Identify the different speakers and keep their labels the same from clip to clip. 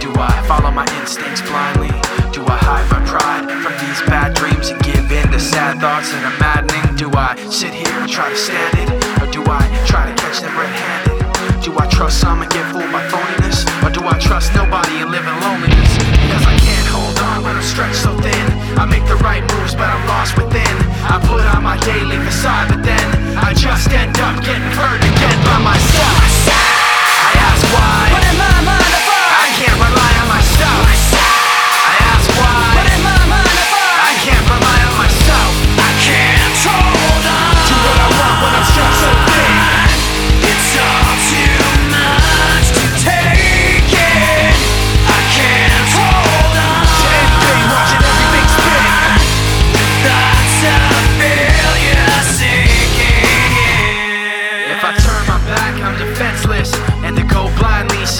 Speaker 1: Do I follow my instincts blindly? Do I hide my pride from these bad dreams and give in to sad thoughts that are maddening? Do I sit here and try to stand it? Or do I try to catch them red handed? Do I trust some and get fooled by phony?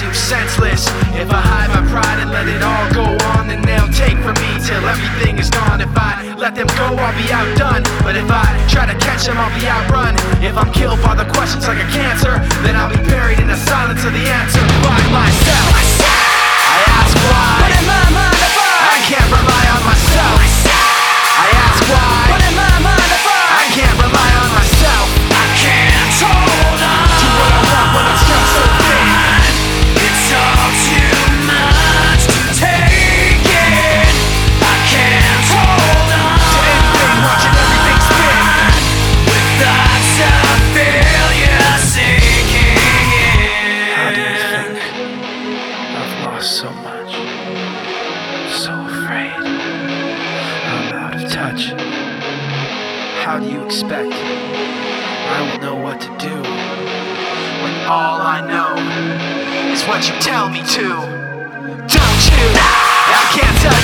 Speaker 1: Seems senseless. If I hide my pride and let it all go on, then they'll take from me till everything is gone. If I let them go, I'll be outdone. But if I try to catch them, I'll be outrun. If I'm killed by the questions like a cancer, then I'll afraid. I'm out of touch. How do you expect I will know what to do when all I know is what you tell me to? Don't you? I can't tell